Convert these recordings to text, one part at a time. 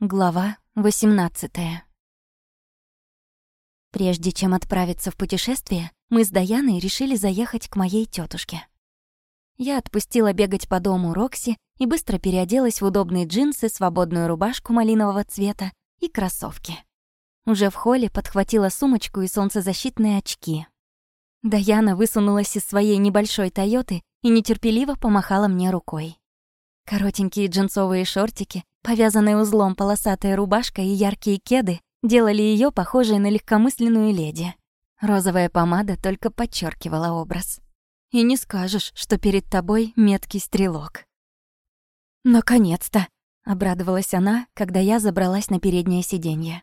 Глава 18 Прежде чем отправиться в путешествие, мы с Даяной решили заехать к моей тетушке. Я отпустила бегать по дому Рокси и быстро переоделась в удобные джинсы, свободную рубашку малинового цвета и кроссовки. Уже в холле подхватила сумочку и солнцезащитные очки. Даяна высунулась из своей небольшой «Тойоты» и нетерпеливо помахала мне рукой. Коротенькие джинсовые шортики, повязанная узлом полосатая рубашка и яркие кеды делали ее похожей на легкомысленную леди. Розовая помада только подчеркивала образ. И не скажешь, что перед тобой меткий стрелок. «Наконец-то!» — обрадовалась она, когда я забралась на переднее сиденье.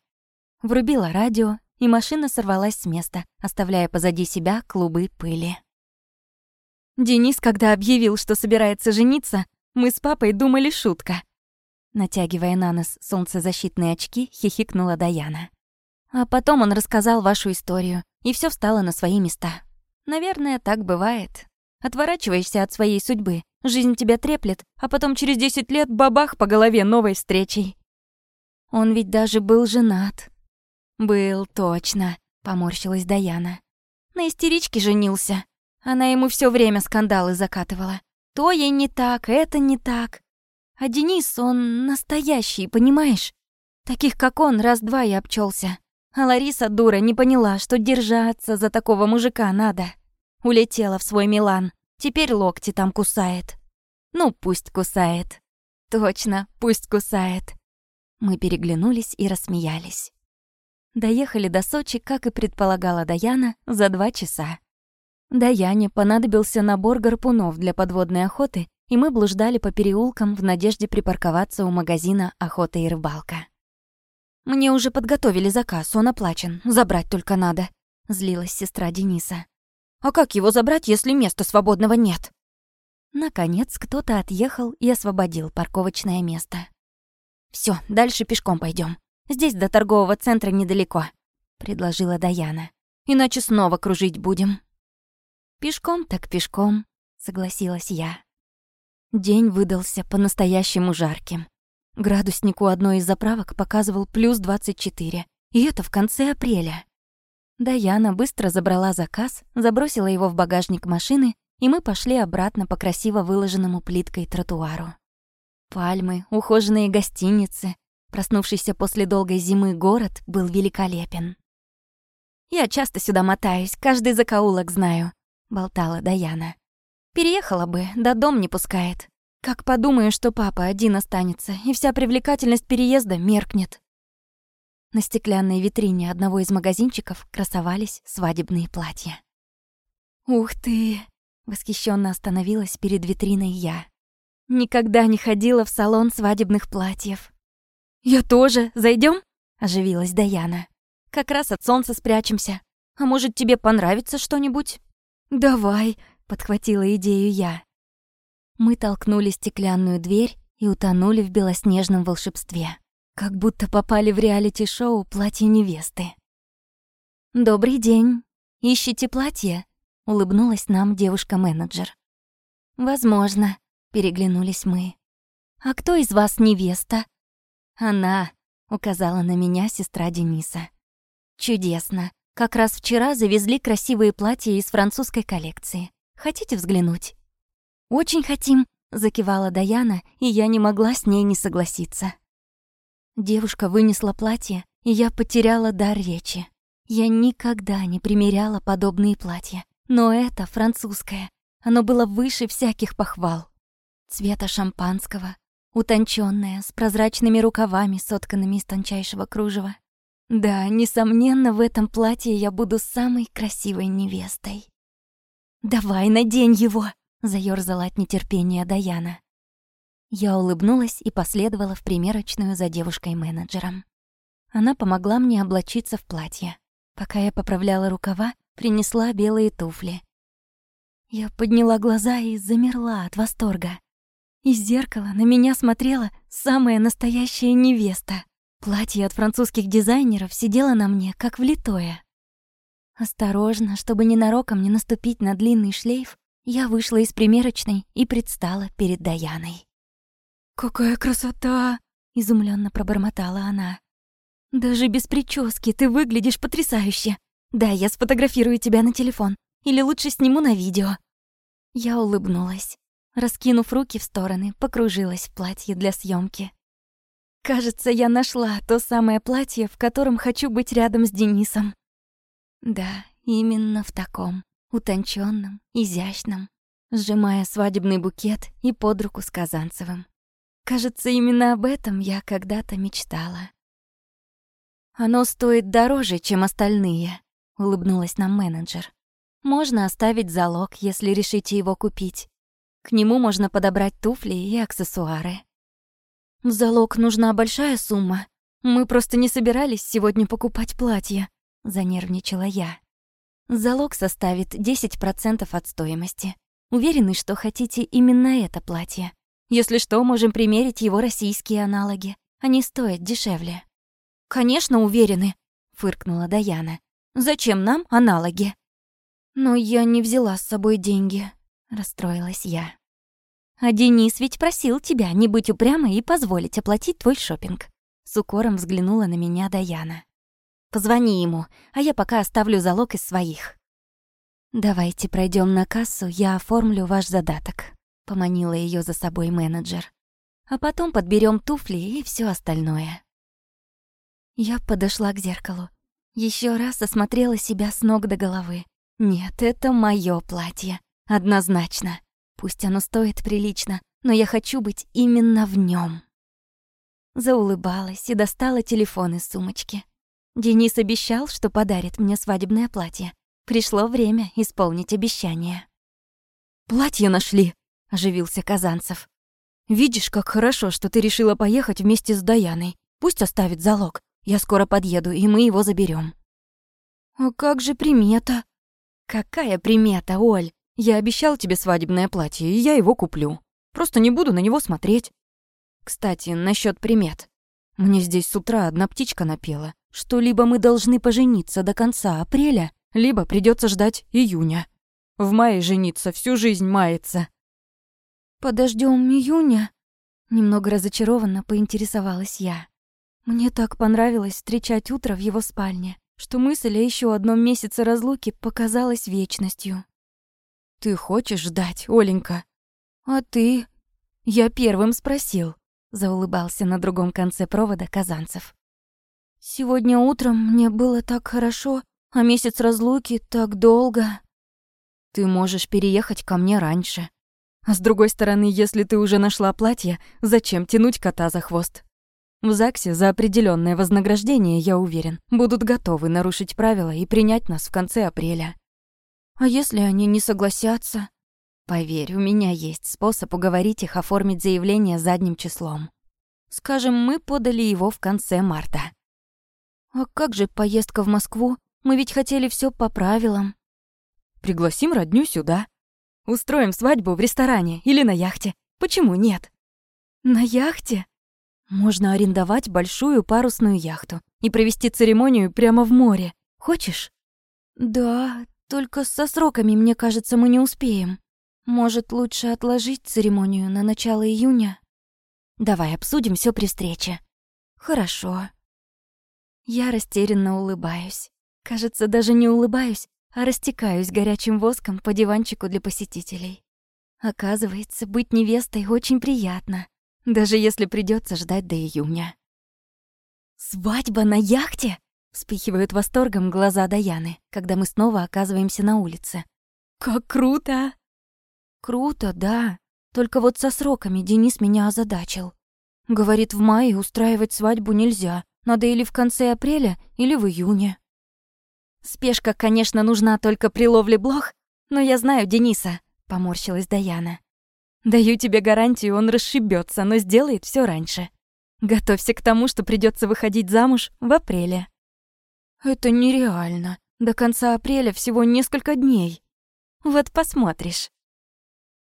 Врубила радио, и машина сорвалась с места, оставляя позади себя клубы пыли. Денис, когда объявил, что собирается жениться, мы с папой думали шутка. Натягивая на нос солнцезащитные очки, хихикнула Даяна. А потом он рассказал вашу историю, и все встало на свои места. Наверное, так бывает. Отворачиваешься от своей судьбы, жизнь тебя треплет, а потом через 10 лет бабах по голове новой встречей. Он ведь даже был женат. Был, точно, поморщилась Даяна. На истеричке женился. Она ему все время скандалы закатывала. То ей не так, это не так. А Денис, он настоящий, понимаешь? Таких, как он, раз-два и обчелся. А Лариса, дура, не поняла, что держаться за такого мужика надо. Улетела в свой Милан. Теперь локти там кусает. Ну, пусть кусает. Точно, пусть кусает. Мы переглянулись и рассмеялись. Доехали до Сочи, как и предполагала Даяна, за два часа. Даяне понадобился набор гарпунов для подводной охоты, и мы блуждали по переулкам в надежде припарковаться у магазина «Охота и рыбалка». «Мне уже подготовили заказ, он оплачен, забрать только надо», — злилась сестра Дениса. «А как его забрать, если места свободного нет?» Наконец кто-то отъехал и освободил парковочное место. Все, дальше пешком пойдем. Здесь до торгового центра недалеко», — предложила Даяна. «Иначе снова кружить будем». «Пешком так пешком», — согласилась я. День выдался по-настоящему жарким. Градусник у одной из заправок показывал плюс 24, и это в конце апреля. Даяна быстро забрала заказ, забросила его в багажник машины, и мы пошли обратно по красиво выложенному плиткой тротуару. Пальмы, ухоженные гостиницы, проснувшийся после долгой зимы город был великолепен. «Я часто сюда мотаюсь, каждый закоулок знаю», — болтала Даяна. «Переехала бы, да дом не пускает. Как подумаю, что папа один останется, и вся привлекательность переезда меркнет». На стеклянной витрине одного из магазинчиков красовались свадебные платья. «Ух ты!» — восхищенно остановилась перед витриной я. «Никогда не ходила в салон свадебных платьев». «Я тоже. Зайдем? оживилась Даяна. «Как раз от солнца спрячемся. А может, тебе понравится что-нибудь?» «Давай», — подхватила идею я. Мы толкнули стеклянную дверь и утонули в белоснежном волшебстве. Как будто попали в реалити-шоу «Платье невесты». «Добрый день. Ищите платье?» — улыбнулась нам девушка-менеджер. «Возможно», — переглянулись мы. «А кто из вас невеста?» «Она», — указала на меня сестра Дениса. «Чудесно. Как раз вчера завезли красивые платья из французской коллекции. Хотите взглянуть?» «Очень хотим», — закивала Даяна, и я не могла с ней не согласиться. Девушка вынесла платье, и я потеряла дар речи. Я никогда не примеряла подобные платья, но это французское. Оно было выше всяких похвал. Цвета шампанского, утонченное, с прозрачными рукавами, сотканными из тончайшего кружева. Да, несомненно, в этом платье я буду самой красивой невестой. «Давай, надень его!» — заёрзала от нетерпения Даяна. Я улыбнулась и последовала в примерочную за девушкой-менеджером. Она помогла мне облачиться в платье. Пока я поправляла рукава, принесла белые туфли. Я подняла глаза и замерла от восторга. Из зеркала на меня смотрела самая настоящая невеста. Платье от французских дизайнеров сидело на мне, как влитое. Осторожно, чтобы ненароком не наступить на длинный шлейф, я вышла из примерочной и предстала перед Даяной. «Какая красота!» изумленно пробормотала она. «Даже без прически ты выглядишь потрясающе. Да, я сфотографирую тебя на телефон. Или лучше сниму на видео». Я улыбнулась. Раскинув руки в стороны, покружилась в платье для съемки. Кажется, я нашла то самое платье, в котором хочу быть рядом с Денисом. Да, именно в таком, утонченном, изящном, сжимая свадебный букет и под руку с Казанцевым. Кажется, именно об этом я когда-то мечтала. «Оно стоит дороже, чем остальные», — улыбнулась нам менеджер. «Можно оставить залог, если решите его купить. К нему можно подобрать туфли и аксессуары». В залог нужна большая сумма. Мы просто не собирались сегодня покупать платье, занервничала я. Залог составит 10% от стоимости. Уверены, что хотите именно это платье. Если что, можем примерить его российские аналоги. Они стоят дешевле. Конечно, уверены, фыркнула Даяна. Зачем нам аналоги? Но я не взяла с собой деньги, расстроилась я. А Денис ведь просил тебя не быть упрямой и позволить оплатить твой шопинг. С укором взглянула на меня Даяна. Позвони ему, а я пока оставлю залог из своих. Давайте пройдем на кассу, я оформлю ваш задаток, поманила ее за собой менеджер. А потом подберем туфли и все остальное. Я подошла к зеркалу. Еще раз осмотрела себя с ног до головы. Нет, это мое платье. Однозначно. Пусть оно стоит прилично, но я хочу быть именно в нем. Заулыбалась и достала телефон из сумочки. Денис обещал, что подарит мне свадебное платье. Пришло время исполнить обещание. «Платье нашли!» — оживился Казанцев. «Видишь, как хорошо, что ты решила поехать вместе с Даяной. Пусть оставит залог. Я скоро подъеду, и мы его заберем. «А как же примета?» «Какая примета, Оль? Я обещал тебе свадебное платье, и я его куплю. Просто не буду на него смотреть. Кстати, насчет примет. Мне здесь с утра одна птичка напела, что либо мы должны пожениться до конца апреля, либо придется ждать июня. В мае жениться всю жизнь мается. Подождем июня? Немного разочарованно поинтересовалась я. Мне так понравилось встречать утро в его спальне, что мысль о еще одном месяце разлуки показалась вечностью. Ты хочешь ждать, Оленька? А ты? Я первым спросил, заулыбался на другом конце провода Казанцев. Сегодня утром мне было так хорошо, а месяц разлуки так долго. Ты можешь переехать ко мне раньше. А с другой стороны, если ты уже нашла платье, зачем тянуть кота за хвост? В ЗАГСе за определенное вознаграждение, я уверен, будут готовы нарушить правила и принять нас в конце апреля. А если они не согласятся? Поверь, у меня есть способ уговорить их оформить заявление задним числом. Скажем, мы подали его в конце марта. А как же поездка в Москву? Мы ведь хотели все по правилам. Пригласим родню сюда. Устроим свадьбу в ресторане или на яхте. Почему нет? На яхте? Можно арендовать большую парусную яхту и провести церемонию прямо в море. Хочешь? Да, только со сроками, мне кажется, мы не успеем. Может, лучше отложить церемонию на начало июня? Давай обсудим все при встрече. Хорошо. Я растерянно улыбаюсь. Кажется, даже не улыбаюсь, а растекаюсь горячим воском по диванчику для посетителей. Оказывается, быть невестой очень приятно, даже если придется ждать до июня. Свадьба на яхте? Вспыхивают восторгом глаза Даяны, когда мы снова оказываемся на улице. «Как круто!» «Круто, да. Только вот со сроками Денис меня озадачил. Говорит, в мае устраивать свадьбу нельзя. Надо или в конце апреля, или в июне». «Спешка, конечно, нужна только при ловле блох, но я знаю Дениса», — поморщилась Даяна. «Даю тебе гарантию, он расшибется, но сделает все раньше. Готовься к тому, что придется выходить замуж в апреле». Это нереально. До конца апреля всего несколько дней. Вот посмотришь.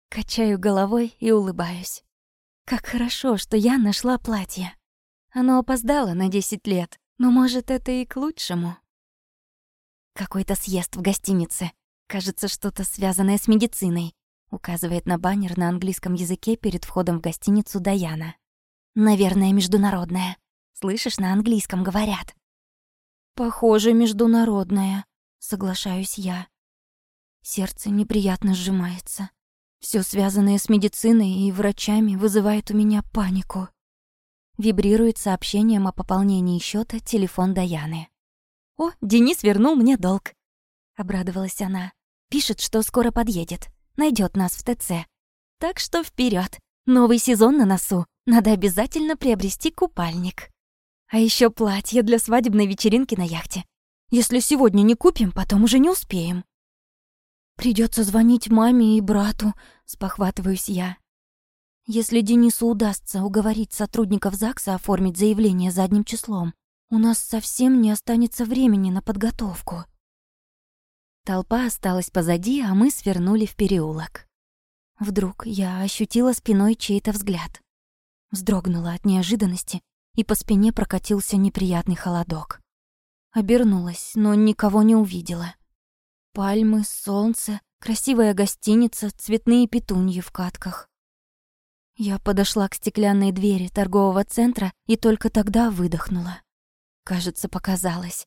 Качаю головой и улыбаюсь. Как хорошо, что я нашла платье. Оно опоздало на 10 лет, но, может, это и к лучшему. Какой-то съезд в гостинице. Кажется, что-то связанное с медициной. Указывает на баннер на английском языке перед входом в гостиницу Даяна. Наверное, международная. Слышишь, на английском говорят. Похоже, международная, соглашаюсь я. Сердце неприятно сжимается. Все связанное с медициной и врачами вызывает у меня панику. Вибрирует сообщением о пополнении счета телефон Даяны. «О, Денис вернул мне долг!» — обрадовалась она. «Пишет, что скоро подъедет, найдет нас в ТЦ. Так что вперед! Новый сезон на носу. Надо обязательно приобрести купальник. А еще платье для свадебной вечеринки на яхте. Если сегодня не купим, потом уже не успеем. Придется звонить маме и брату, спохватываюсь я. Если Денису удастся уговорить сотрудников ЗАГСа оформить заявление задним числом, у нас совсем не останется времени на подготовку. Толпа осталась позади, а мы свернули в переулок. Вдруг я ощутила спиной чей-то взгляд. Вздрогнула от неожиданности, и по спине прокатился неприятный холодок. Обернулась, но никого не увидела. Пальмы, солнце, красивая гостиница, цветные петуньи в катках. Я подошла к стеклянной двери торгового центра и только тогда выдохнула. Кажется, показалось.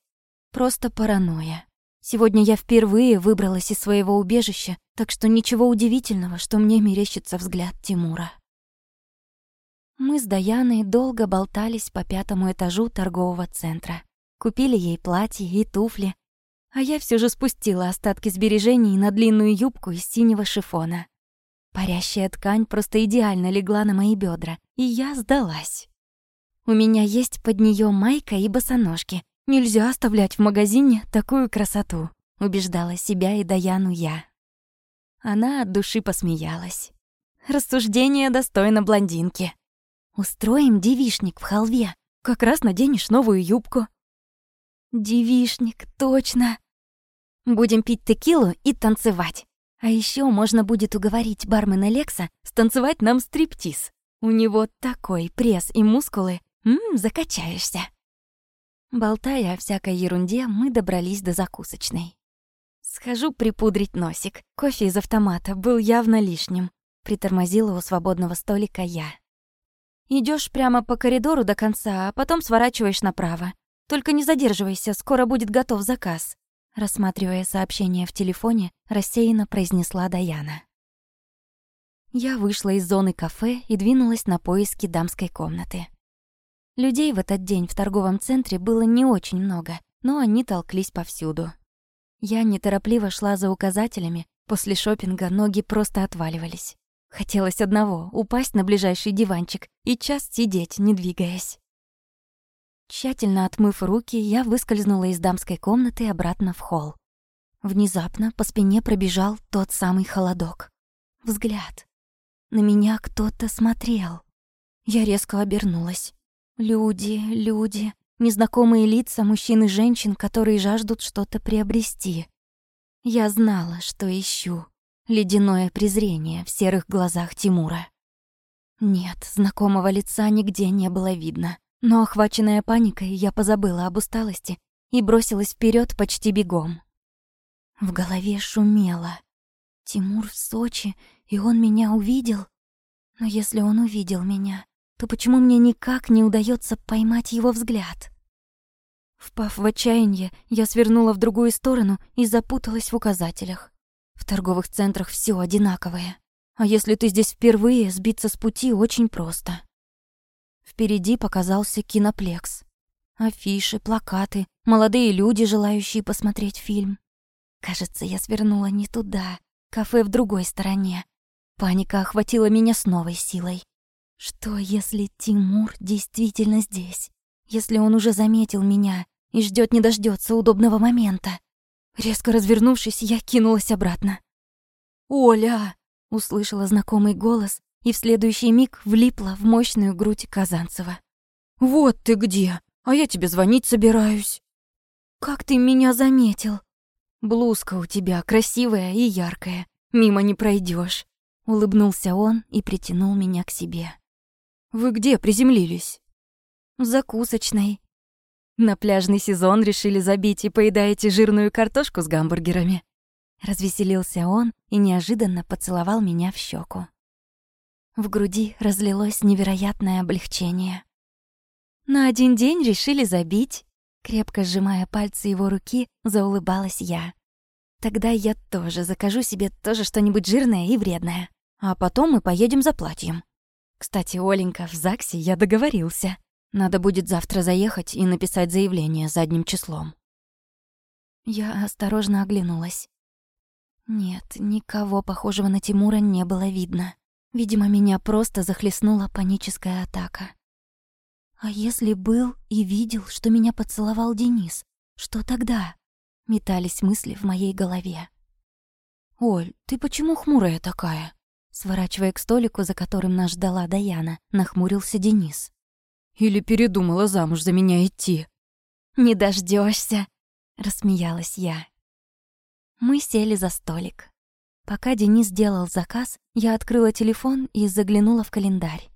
Просто паранойя. Сегодня я впервые выбралась из своего убежища, так что ничего удивительного, что мне мерещится взгляд Тимура. Мы с Даяной долго болтались по пятому этажу торгового центра. Купили ей платье и туфли, а я все же спустила остатки сбережений на длинную юбку из синего шифона. Парящая ткань просто идеально легла на мои бедра, и я сдалась. У меня есть под нее майка и босоножки. Нельзя оставлять в магазине такую красоту, убеждала себя и Даяну я. Она от души посмеялась. Рассуждение достойно блондинки. Устроим девишник в халве. Как раз наденешь новую юбку. Девишник, точно. Будем пить текилу и танцевать. А еще можно будет уговорить бармена Лекса станцевать нам стриптиз. У него такой пресс и мускулы. Ммм, закачаешься. Болтая о всякой ерунде, мы добрались до закусочной. Схожу припудрить носик. Кофе из автомата был явно лишним. Притормозила у свободного столика я. Идешь прямо по коридору до конца, а потом сворачиваешь направо. Только не задерживайся, скоро будет готов заказ рассматривая сообщение в телефоне, рассеянно произнесла Даяна. Я вышла из зоны кафе и двинулась на поиски дамской комнаты. Людей в этот день в торговом центре было не очень много, но они толклись повсюду. Я неторопливо шла за указателями, после шопинга ноги просто отваливались. Хотелось одного — упасть на ближайший диванчик и час сидеть, не двигаясь. Тщательно отмыв руки, я выскользнула из дамской комнаты обратно в холл. Внезапно по спине пробежал тот самый холодок. Взгляд. На меня кто-то смотрел. Я резко обернулась. Люди, люди, незнакомые лица мужчин и женщин, которые жаждут что-то приобрести. Я знала, что ищу. Ледяное презрение в серых глазах Тимура. Нет, знакомого лица нигде не было видно. Но, охваченная паникой, я позабыла об усталости и бросилась вперед почти бегом. В голове шумело. Тимур в Сочи, и он меня увидел? Но если он увидел меня, то почему мне никак не удается поймать его взгляд? Впав в отчаяние, я свернула в другую сторону и запуталась в указателях. В торговых центрах все одинаковое. А если ты здесь впервые, сбиться с пути очень просто. Впереди показался киноплекс. Афиши, плакаты, молодые люди, желающие посмотреть фильм. Кажется, я свернула не туда, кафе в другой стороне. Паника охватила меня с новой силой. Что, если Тимур действительно здесь? Если он уже заметил меня и ждет не дождется удобного момента? Резко развернувшись, я кинулась обратно. «Оля!» — услышала знакомый голос и в следующий миг влипла в мощную грудь Казанцева. «Вот ты где! А я тебе звонить собираюсь!» «Как ты меня заметил?» «Блузка у тебя красивая и яркая, мимо не пройдешь. Улыбнулся он и притянул меня к себе. «Вы где приземлились?» «В закусочной». «На пляжный сезон решили забить и поедаете жирную картошку с гамбургерами?» Развеселился он и неожиданно поцеловал меня в щеку. В груди разлилось невероятное облегчение. На один день решили забить. Крепко сжимая пальцы его руки, заулыбалась я. Тогда я тоже закажу себе тоже что-нибудь жирное и вредное. А потом мы поедем за платьем. Кстати, Оленька, в ЗАГСе я договорился. Надо будет завтра заехать и написать заявление задним числом. Я осторожно оглянулась. Нет, никого похожего на Тимура не было видно. Видимо, меня просто захлестнула паническая атака. А если был и видел, что меня поцеловал Денис, что тогда? Метались мысли в моей голове. «Оль, ты почему хмурая такая?» Сворачивая к столику, за которым нас ждала Даяна, нахмурился Денис. Или передумала замуж за меня идти?» «Не дождешься, рассмеялась я. Мы сели за столик. Пока Денис делал заказ, я открыла телефон и заглянула в календарь.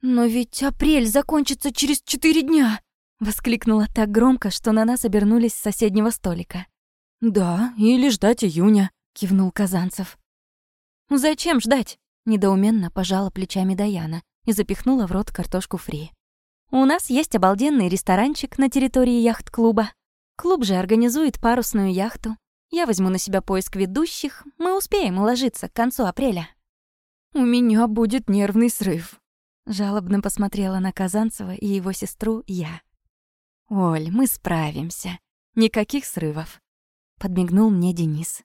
«Но ведь апрель закончится через четыре дня!» Воскликнула так громко, что на нас обернулись с соседнего столика. «Да, или ждать июня», — кивнул Казанцев. «Зачем ждать?» — недоуменно пожала плечами Даяна и запихнула в рот картошку фри. У нас есть обалденный ресторанчик на территории яхт-клуба. Клуб же организует парусную яхту. Я возьму на себя поиск ведущих, мы успеем уложиться к концу апреля. У меня будет нервный срыв. Жалобно посмотрела на Казанцева и его сестру я. «Оль, мы справимся. Никаких срывов», — подмигнул мне Денис.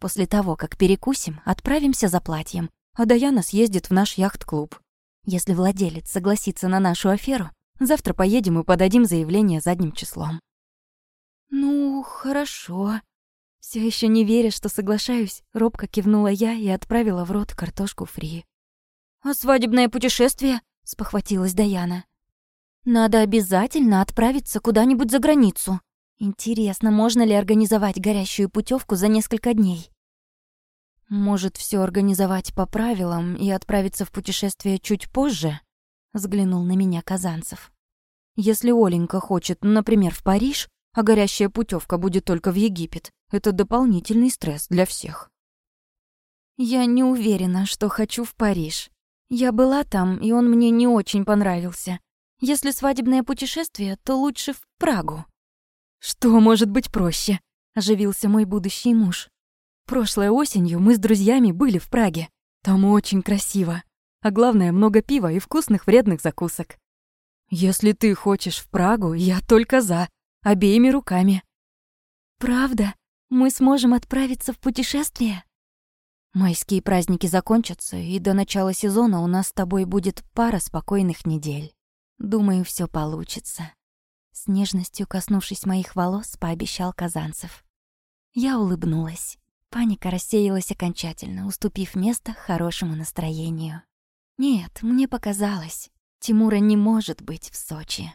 «После того, как перекусим, отправимся за платьем, а Даяна съездит в наш яхт-клуб. Если владелец согласится на нашу аферу, Завтра поедем и подадим заявление задним числом». «Ну, хорошо». Все еще не веря, что соглашаюсь, робко кивнула я и отправила в рот картошку фри. «А свадебное путешествие?» — спохватилась Даяна. «Надо обязательно отправиться куда-нибудь за границу. Интересно, можно ли организовать горящую путевку за несколько дней?» «Может, все организовать по правилам и отправиться в путешествие чуть позже?» — взглянул на меня Казанцев. Если Оленька хочет, например, в Париж, а горящая путевка будет только в Египет, это дополнительный стресс для всех. Я не уверена, что хочу в Париж. Я была там, и он мне не очень понравился. Если свадебное путешествие, то лучше в Прагу. Что может быть проще? Оживился мой будущий муж. Прошлой осенью мы с друзьями были в Праге. Там очень красиво. А главное, много пива и вкусных вредных закусок. «Если ты хочешь в Прагу, я только за, обеими руками». «Правда? Мы сможем отправиться в путешествие?» «Майские праздники закончатся, и до начала сезона у нас с тобой будет пара спокойных недель. Думаю, все получится». С нежностью коснувшись моих волос, пообещал Казанцев. Я улыбнулась. Паника рассеялась окончательно, уступив место хорошему настроению. Нет, мне показалось. Тимура не может быть в Сочи.